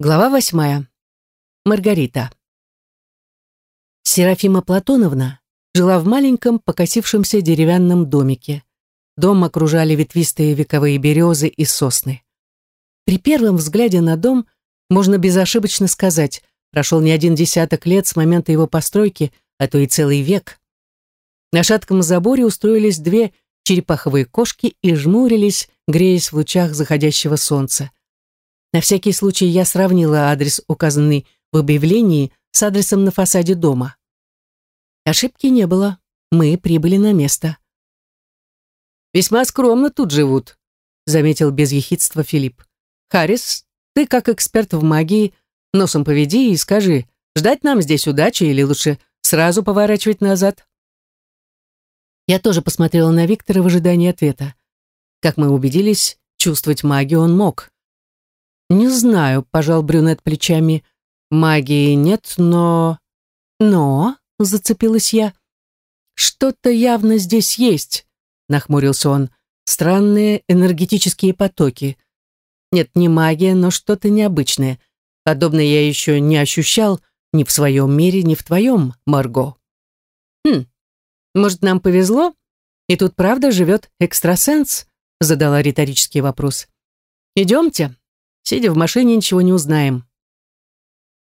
Глава восьмая. Маргарита. Серафима Платоновна жила в маленьком покосившемся деревянном домике. Дом окружали ветвистые вековые березы и сосны. При первом взгляде на дом можно безошибочно сказать, прошел не один десяток лет с момента его постройки, а то и целый век. На шатком заборе устроились две черепаховые кошки и жмурились, греясь в лучах заходящего солнца. На всякий случай я сравнила адрес, указанный в объявлении, с адресом на фасаде дома. Ошибки не было. Мы прибыли на место. «Весьма скромно тут живут», — заметил без ехидства Филипп. «Харрис, ты как эксперт в магии, носом поведи и скажи, ждать нам здесь удачи или лучше сразу поворачивать назад?» Я тоже посмотрела на Виктора в ожидании ответа. Как мы убедились, чувствовать магию он мог. «Не знаю», — пожал брюнет плечами. «Магии нет, но...» «Но...» — зацепилась я. «Что-то явно здесь есть», — нахмурился он. «Странные энергетические потоки. Нет, не магия, но что-то необычное. Подобное я еще не ощущал ни в своем мире, ни в твоем, Марго». «Хм, может, нам повезло? И тут правда живет экстрасенс?» — задала риторический вопрос. «Идемте». Сидя в машине, ничего не узнаем.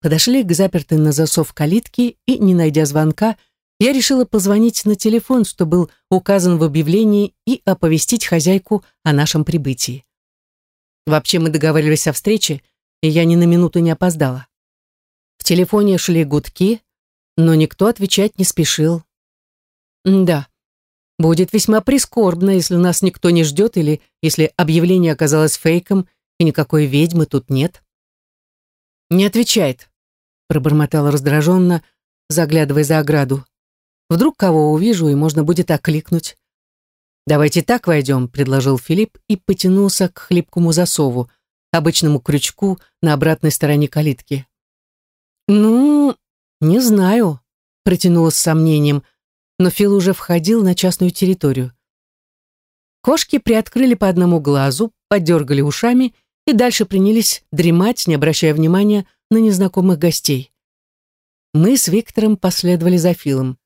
Подошли к запертой на засов калитке, и, не найдя звонка, я решила позвонить на телефон, что был указан в объявлении, и оповестить хозяйку о нашем прибытии. Вообще мы договаривались о встрече, и я ни на минуту не опоздала. В телефоне шли гудки, но никто отвечать не спешил. Да, будет весьма прискорбно, если нас никто не ждет или если объявление оказалось фейком, никакой ведьмы тут нет. «Не отвечает», — пробормотала раздраженно, заглядывая за ограду. «Вдруг кого увижу, и можно будет окликнуть». «Давайте так войдем», — предложил Филипп и потянулся к хлипкому засову, обычному крючку на обратной стороне калитки. «Ну, не знаю», — протянула с сомнением, но Фил уже входил на частную территорию. Кошки приоткрыли по одному глазу, подергали ушами и дальше принялись дремать, не обращая внимания на незнакомых гостей. Мы с Виктором последовали за Филом.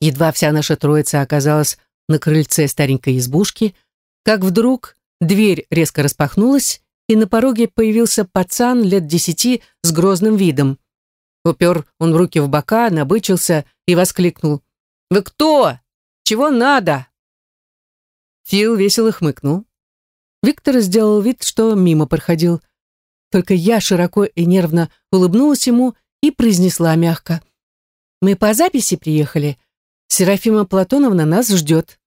Едва вся наша троица оказалась на крыльце старенькой избушки, как вдруг дверь резко распахнулась, и на пороге появился пацан лет десяти с грозным видом. Упер он руки в бока, набычился и воскликнул. «Вы кто? Чего надо?» Фил весело хмыкнул. Виктор сделал вид, что мимо проходил. Только я широко и нервно улыбнулась ему и произнесла мягко. «Мы по записи приехали. Серафима Платоновна нас ждет».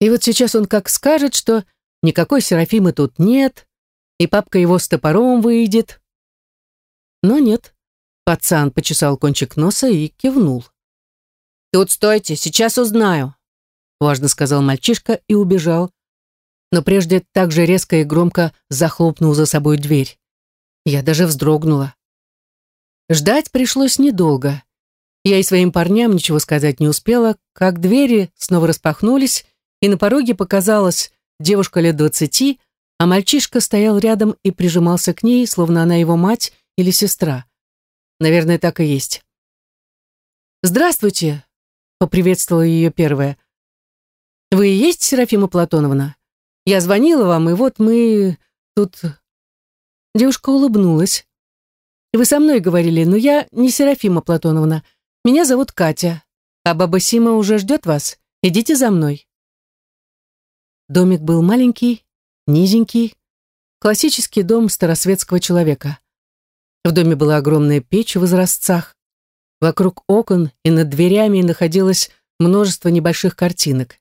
И вот сейчас он как скажет, что никакой Серафимы тут нет, и папка его с топором выйдет. Но нет. Пацан почесал кончик носа и кивнул. «Тут стойте, сейчас узнаю», — важно сказал мальчишка и убежал, но прежде так же резко и громко захлопнул за собой дверь. Я даже вздрогнула. Ждать пришлось недолго. Я и своим парням ничего сказать не успела, как двери снова распахнулись, и на пороге показалась девушка лет двадцати, а мальчишка стоял рядом и прижимался к ней, словно она его мать или сестра. Наверное, так и есть. «Здравствуйте!» — поприветствовала ее первая. «Вы и есть Серафима Платоновна?» Я звонила вам, и вот мы тут...» Девушка улыбнулась. «Вы со мной говорили, но я не Серафима Платоновна. Меня зовут Катя, а баба Сима уже ждет вас. Идите за мной». Домик был маленький, низенький, классический дом старосветского человека. В доме была огромная печь в изразцах. Вокруг окон и над дверями находилось множество небольших картинок.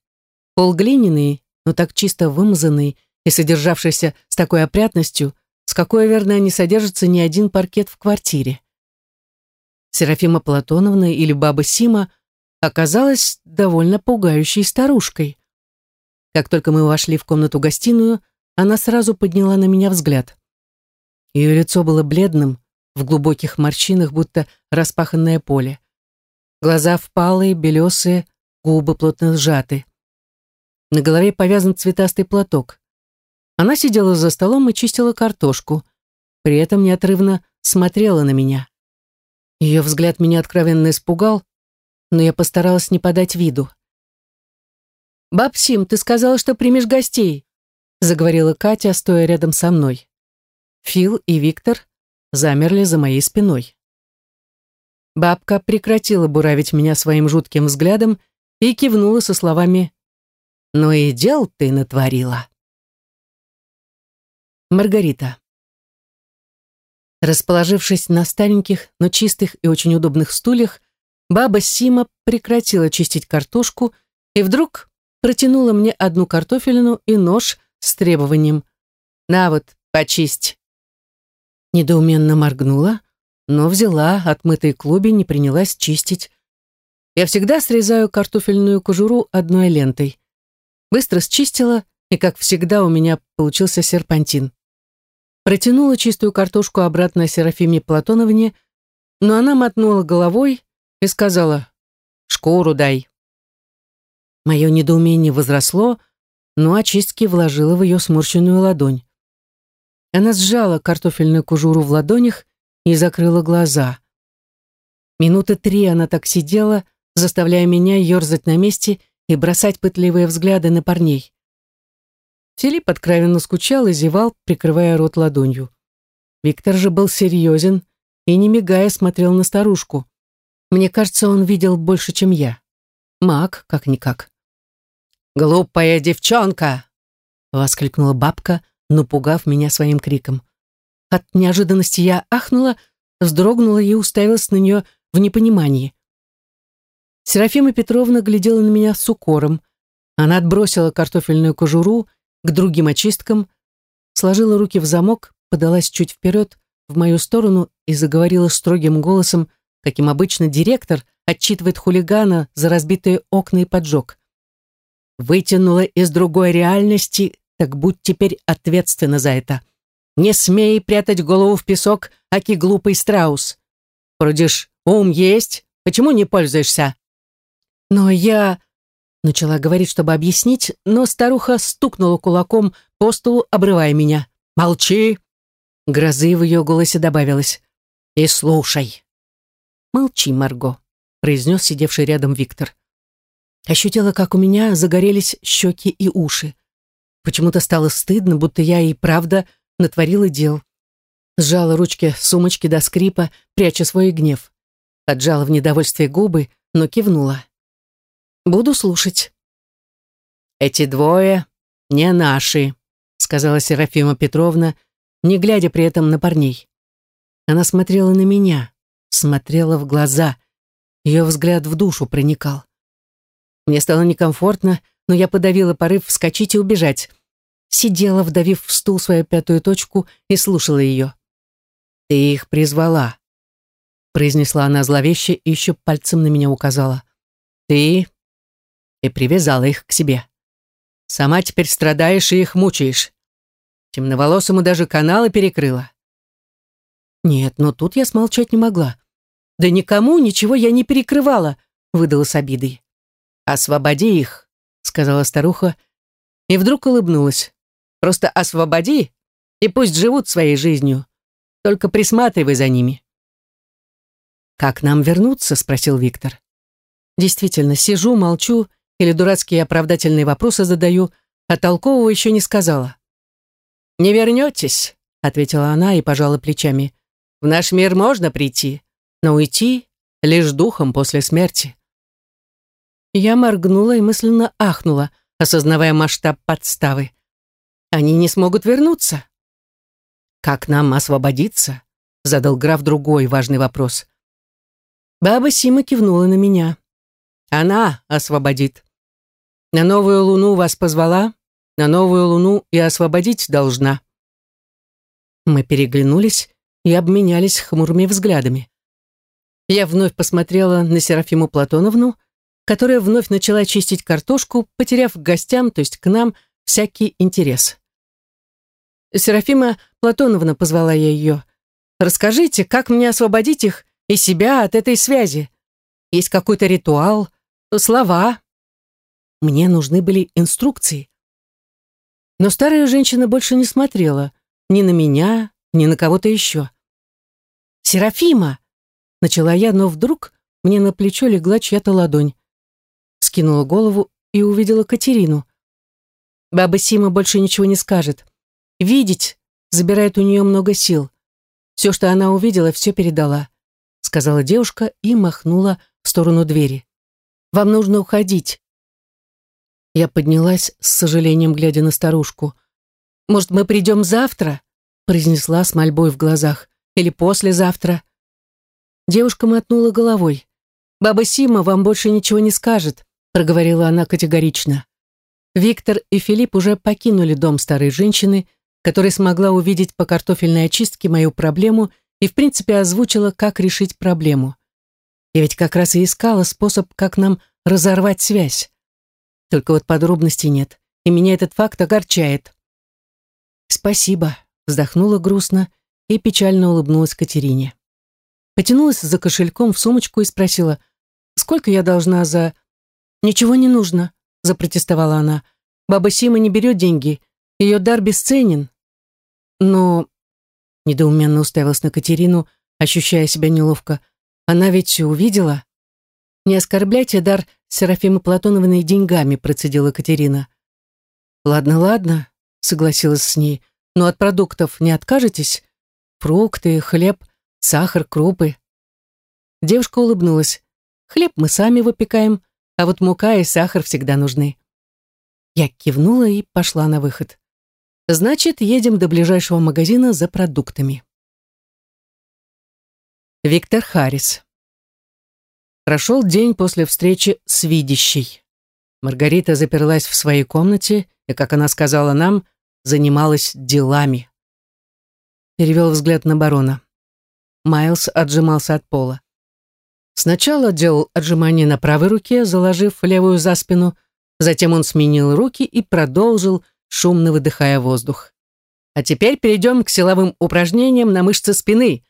Пол глиняный, но так чисто вымазанный и содержавшийся с такой опрятностью, с какой, верно, не содержится ни один паркет в квартире. Серафима Платоновна или баба Сима оказалась довольно пугающей старушкой. Как только мы вошли в комнату-гостиную, она сразу подняла на меня взгляд. Ее лицо было бледным, в глубоких морщинах, будто распаханное поле. Глаза впалые, белесые, губы плотно сжаты. На голове повязан цветастый платок. Она сидела за столом и чистила картошку. при этом неотрывно смотрела на меня. Ее взгляд меня откровенно испугал, но я постаралась не подать виду. «Бабсим, ты сказала, что примешь гостей», заговорила Катя, стоя рядом со мной. Фил и Виктор замерли за моей спиной. Бабка прекратила буравить меня своим жутким взглядом и кивнула со словами «Ну и дел ты натворила». Маргарита. Расположившись на стареньких, но чистых и очень удобных стульях, баба Сима прекратила чистить картошку и вдруг протянула мне одну картофелину и нож с требованием «На вот, почисть». Недоуменно моргнула, но взяла отмытый клубень и принялась чистить. Я всегда срезаю картофельную кожуру одной лентой. Быстро счистила, и, как всегда, у меня получился серпантин. Протянула чистую картошку обратно Серафиме Платоновне, но она мотнула головой и сказала «Шкуру дай». Мое недоумение возросло, но очистки вложила в ее сморщенную ладонь. Она сжала картофельную кожуру в ладонях и закрыла глаза. Минуты три она так сидела, заставляя меня ерзать на месте и бросать пытливые взгляды на парней. Филипп откровенно скучал и зевал, прикрывая рот ладонью. Виктор же был серьезен и, не мигая, смотрел на старушку. Мне кажется, он видел больше, чем я. Маг, как-никак. «Глупая девчонка!» — воскликнула бабка, напугав меня своим криком. От неожиданности я ахнула, вздрогнула и уставилась на нее в непонимании. Серафима Петровна глядела на меня с укором. Она отбросила картофельную кожуру к другим очисткам, сложила руки в замок, подалась чуть вперед в мою сторону и заговорила строгим голосом, каким обычно директор отчитывает хулигана за разбитые окна и поджог. «Вытянула из другой реальности, так будь теперь ответственна за это. Не смей прятать голову в песок, аки глупый страус. Ж ум есть, почему не пользуешься?» «Но я...» Начала говорить, чтобы объяснить, но старуха стукнула кулаком по столу, обрывая меня. «Молчи!» Грозы в ее голосе добавилось. «И слушай!» «Молчи, Марго», — произнес сидевший рядом Виктор. Ощутила, как у меня загорелись щеки и уши. Почему-то стало стыдно, будто я и правда натворила дел. Сжала ручки сумочки до скрипа, пряча свой гнев. Отжала в недовольстве губы, но кивнула. Буду слушать. Эти двое не наши, сказала Серафима Петровна, не глядя при этом на парней. Она смотрела на меня, смотрела в глаза. Ее взгляд в душу проникал. Мне стало некомфортно, но я подавила порыв вскочить и убежать. Сидела, вдавив в стул свою пятую точку, и слушала ее. «Ты их призвала», — произнесла она зловеще и еще пальцем на меня указала. «Ты и привязала их к себе. Сама теперь страдаешь и их мучаешь. Темноволосому даже каналы перекрыла. Нет, но тут я смолчать не могла. Да никому ничего я не перекрывала, выдала с обидой. Освободи их, сказала старуха, и вдруг улыбнулась. Просто освободи, и пусть живут своей жизнью. Только присматривай за ними. «Как нам вернуться?» — спросил Виктор. Действительно, сижу, молчу или дурацкие оправдательные вопросы задаю, а толкового еще не сказала. «Не вернетесь», — ответила она и пожала плечами. «В наш мир можно прийти, но уйти лишь духом после смерти». Я моргнула и мысленно ахнула, осознавая масштаб подставы. «Они не смогут вернуться». «Как нам освободиться?» — задал граф другой важный вопрос. Баба Сима кивнула на меня. Она освободит. На новую луну вас позвала, на новую луну и освободить должна. Мы переглянулись и обменялись хмурыми взглядами. Я вновь посмотрела на Серафиму Платоновну, которая вновь начала чистить картошку, потеряв к гостям, то есть к нам, всякий интерес. «Серафима Платоновна», — позвала я ее, — «расскажите, как мне освободить их и себя от этой связи? Есть какой-то ритуал, слова. Мне нужны были инструкции. Но старая женщина больше не смотрела ни на меня, ни на кого-то еще. «Серафима!» — начала я, но вдруг мне на плечо легла чья-то ладонь. Скинула голову и увидела Катерину. Баба Сима больше ничего не скажет. Видеть забирает у нее много сил. Все, что она увидела, все передала, сказала девушка и махнула в сторону двери. Вам нужно уходить. Я поднялась с сожалением, глядя на старушку. «Может, мы придем завтра?» произнесла с мольбой в глазах. «Или послезавтра?» Девушка мотнула головой. «Баба Сима вам больше ничего не скажет», проговорила она категорично. Виктор и Филипп уже покинули дом старой женщины, которая смогла увидеть по картофельной очистке мою проблему и, в принципе, озвучила, как решить проблему. Я ведь как раз и искала способ, как нам разорвать связь. Только вот подробностей нет, и меня этот факт огорчает. «Спасибо», — вздохнула грустно и печально улыбнулась Катерине. Потянулась за кошельком в сумочку и спросила, «Сколько я должна за...» «Ничего не нужно», — запротестовала она. «Баба Сима не берет деньги. Ее дар бесценен». Но недоуменно уставилась на Катерину, ощущая себя неловко. Она ведь увидела. Не оскорбляйте дар Серафимы Платоновны деньгами, процедила Катерина. Ладно, ладно, согласилась с ней. Но от продуктов не откажетесь? Фрукты, хлеб, сахар, крупы. Девушка улыбнулась. Хлеб мы сами выпекаем, а вот мука и сахар всегда нужны. Я кивнула и пошла на выход. Значит, едем до ближайшего магазина за продуктами. Виктор Харрис. Прошел день после встречи с видящей. Маргарита заперлась в своей комнате и, как она сказала нам, занималась делами. Перевел взгляд на барона. Майлз отжимался от пола. Сначала делал отжимания на правой руке, заложив левую за спину, затем он сменил руки и продолжил шумно выдыхая воздух. «А теперь перейдем к силовым упражнениям на мышцы спины»,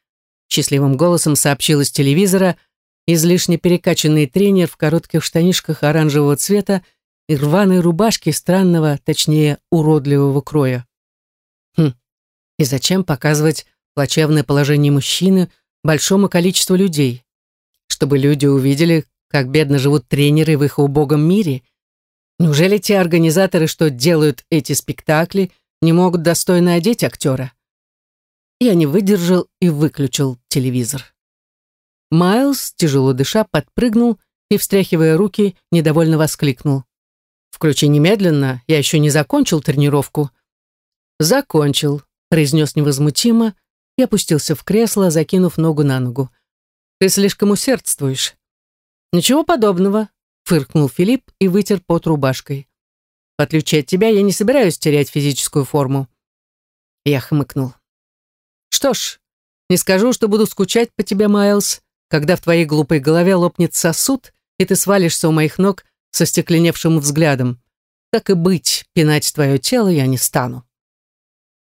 счастливым голосом сообщил из телевизора излишне перекачанный тренер в коротких штанишках оранжевого цвета и рваной рубашке странного, точнее, уродливого кроя. Хм, и зачем показывать плачевное положение мужчины большому количеству людей? Чтобы люди увидели, как бедно живут тренеры в их убогом мире – Неужели те организаторы, что делают эти спектакли, не могут достойно одеть актера? Я не выдержал и выключил телевизор. Майлз, тяжело дыша, подпрыгнул и, встряхивая руки, недовольно воскликнул. «Включи немедленно, я еще не закончил тренировку». «Закончил», — произнес невозмутимо и опустился в кресло, закинув ногу на ногу. «Ты слишком усердствуешь». «Ничего подобного», фыркнул Филипп и вытер пот рубашкой. В отличие от тебя, я не собираюсь терять физическую форму. Я хмыкнул. Что ж, не скажу, что буду скучать по тебе, Майлз, когда в твоей глупой голове лопнет сосуд, и ты свалишься у моих ног со стекленевшим взглядом. Так и быть, пинать твое тело я не стану.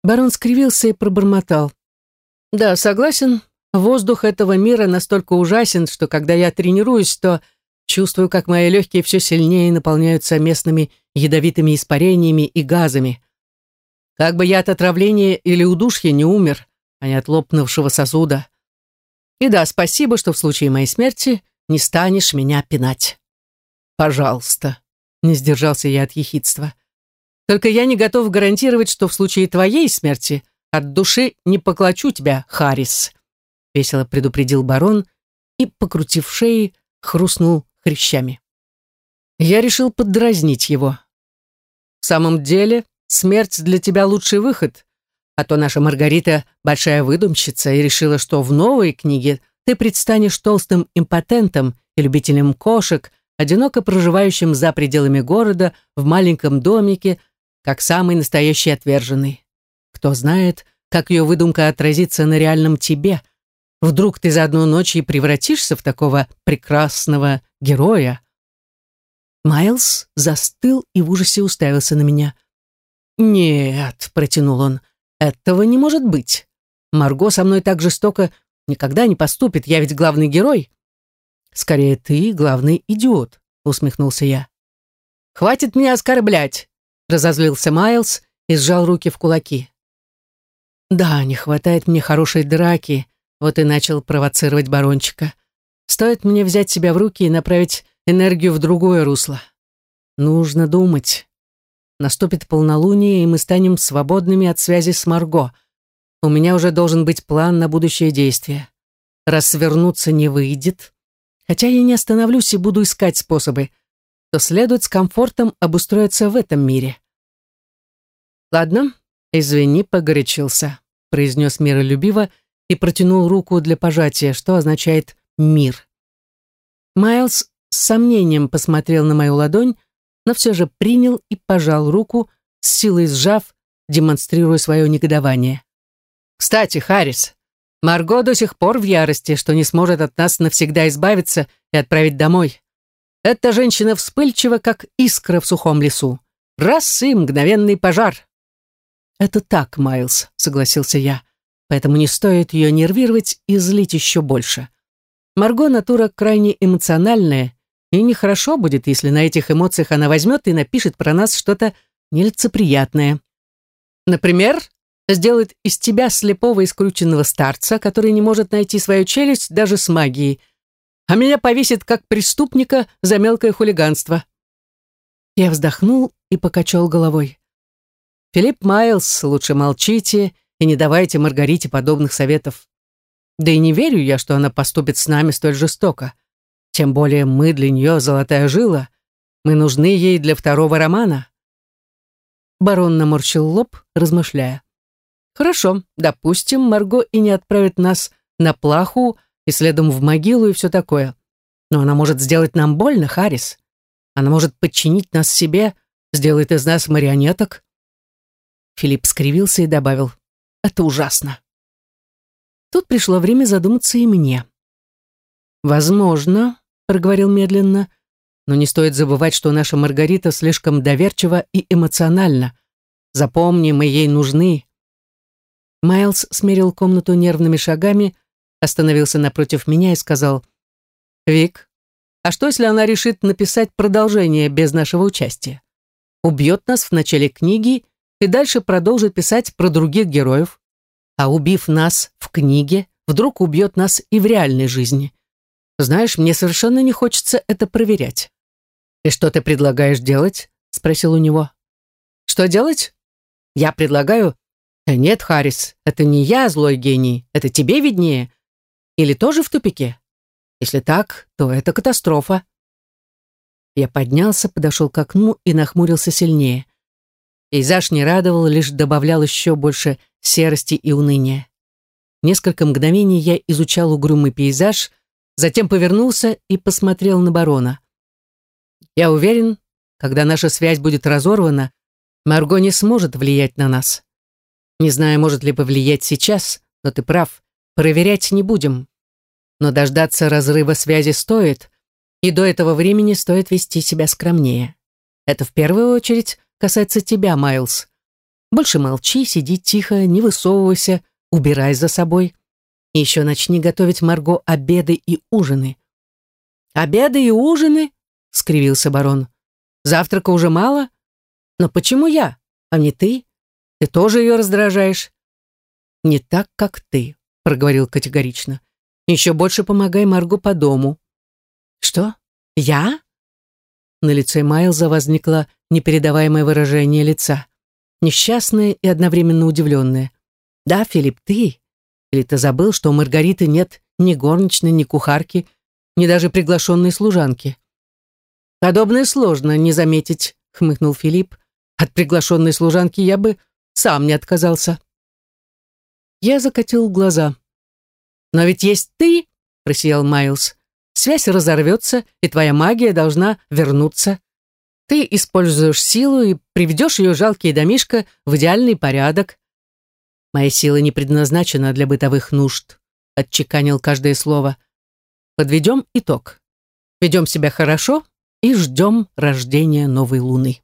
Барон скривился и пробормотал. Да, согласен, воздух этого мира настолько ужасен, что когда я тренируюсь, то Чувствую, как мои легкие все сильнее наполняются местными ядовитыми испарениями и газами. Как бы я от отравления или удушья не умер, а не от лопнувшего сосуда. И да, спасибо, что в случае моей смерти не станешь меня пинать. Пожалуйста, не сдержался я от ехидства. Только я не готов гарантировать, что в случае твоей смерти от души не поклочу тебя, Харрис, весело предупредил барон и, покрутив шеи, хрустнул хрящами. Я решил поддразнить его. В самом деле, смерть для тебя лучший выход, а то наша Маргарита большая выдумщица и решила, что в новой книге ты предстанешь толстым импотентом и любителем кошек, одиноко проживающим за пределами города в маленьком домике, как самый настоящий отверженный. Кто знает, как ее выдумка отразится на реальном тебе – Вдруг ты за одну ночь и превратишься в такого прекрасного героя?» Майлз застыл и в ужасе уставился на меня. «Нет», — протянул он, — «этого не может быть. Марго со мной так жестоко никогда не поступит, я ведь главный герой». «Скорее, ты главный идиот», — усмехнулся я. «Хватит меня оскорблять», — разозлился Майлз и сжал руки в кулаки. Да, не хватает мне хорошей драки, вот и начал провоцировать барончика. Стоит мне взять себя в руки и направить энергию в другое русло. Нужно думать. Наступит полнолуние, и мы станем свободными от связи с Марго. У меня уже должен быть план на будущее действие. Раз свернуться не выйдет, хотя я не остановлюсь и буду искать способы, то следует с комфортом обустроиться в этом мире. Ладно, извини, погорячился, произнес миролюбиво и протянул руку для пожатия, что означает «мир». Майлз с сомнением посмотрел на мою ладонь, но все же принял и пожал руку, с силой сжав, демонстрируя свое негодование. «Кстати, Харрис, Марго до сих пор в ярости, что не сможет от нас навсегда избавиться и отправить домой. Эта женщина вспыльчива, как искра в сухом лесу. Раз и мгновенный пожар». «Это так, Майлз», — согласился я поэтому не стоит ее нервировать и злить еще больше. Марго натура крайне эмоциональная, и нехорошо будет, если на этих эмоциях она возьмет и напишет про нас что-то нелицеприятное. Например, сделает из тебя слепого и скрученного старца, который не может найти свою челюсть даже с магией, а меня повесит как преступника за мелкое хулиганство. Я вздохнул и покачал головой. Филипп Майлз, лучше молчите и не давайте Маргарите подобных советов. Да и не верю я, что она поступит с нами столь жестоко. Тем более мы для нее золотая жила. Мы нужны ей для второго романа. Барон наморщил лоб, размышляя. Хорошо, допустим, Марго и не отправит нас на плаху и следом в могилу и все такое. Но она может сделать нам больно, Харрис. Она может подчинить нас себе, сделает из нас марионеток. Филипп скривился и добавил. Это ужасно. Тут пришло время задуматься и мне. «Возможно», — проговорил медленно, «но не стоит забывать, что наша Маргарита слишком доверчива и эмоциональна. Запомни, мы ей нужны». Майлз смерил комнату нервными шагами, остановился напротив меня и сказал, «Вик, а что, если она решит написать продолжение без нашего участия? Убьет нас в начале книги и дальше продолжит писать про других героев. А убив нас в книге, вдруг убьет нас и в реальной жизни. Знаешь, мне совершенно не хочется это проверять. «И что ты предлагаешь делать?» — спросил у него. «Что делать?» «Я предлагаю...» «Э, «Нет, Харрис, это не я злой гений, это тебе виднее. Или тоже в тупике? Если так, то это катастрофа». Я поднялся, подошел к окну и нахмурился сильнее. Пейзаж не радовал, лишь добавлял еще больше серости и уныния. Несколько мгновений я изучал угрюмый пейзаж, затем повернулся и посмотрел на барона. Я уверен, когда наша связь будет разорвана, Марго не сможет влиять на нас. Не знаю, может ли повлиять сейчас, но ты прав, проверять не будем. Но дождаться разрыва связи стоит, и до этого времени стоит вести себя скромнее. Это в первую очередь касается тебя, Майлз. Больше молчи, сиди тихо, не высовывайся, убирай за собой. Еще начни готовить Марго обеды и ужины. «Обеды и ужины?» — скривился барон. «Завтрака уже мало? Но почему я, а не ты? Ты тоже ее раздражаешь?» «Не так, как ты», — проговорил категорично. «Еще больше помогай Марго по дому». «Что? Я?» На лице Майлза возникло непередаваемое выражение лица. Несчастное и одновременно удивленное. «Да, Филипп, ты? Или ты забыл, что у Маргариты нет ни горничной, ни кухарки, ни даже приглашенной служанки?» «Подобное сложно не заметить», — хмыкнул Филипп. «От приглашенной служанки я бы сам не отказался». Я закатил глаза. «Но ведь есть ты», — просиял Майлз. Связь разорвется, и твоя магия должна вернуться. Ты используешь силу и приведешь ее жалкий домишко в идеальный порядок. Моя сила не предназначена для бытовых нужд, отчеканил каждое слово. Подведем итог. Ведем себя хорошо и ждем рождения новой луны.